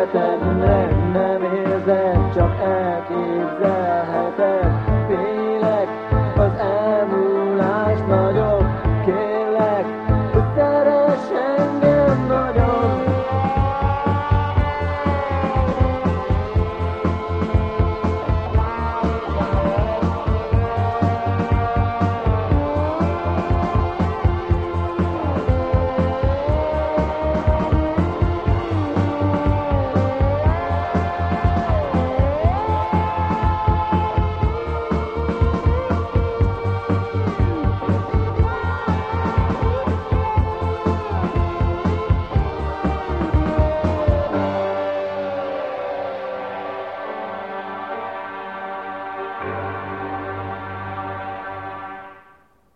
da da da da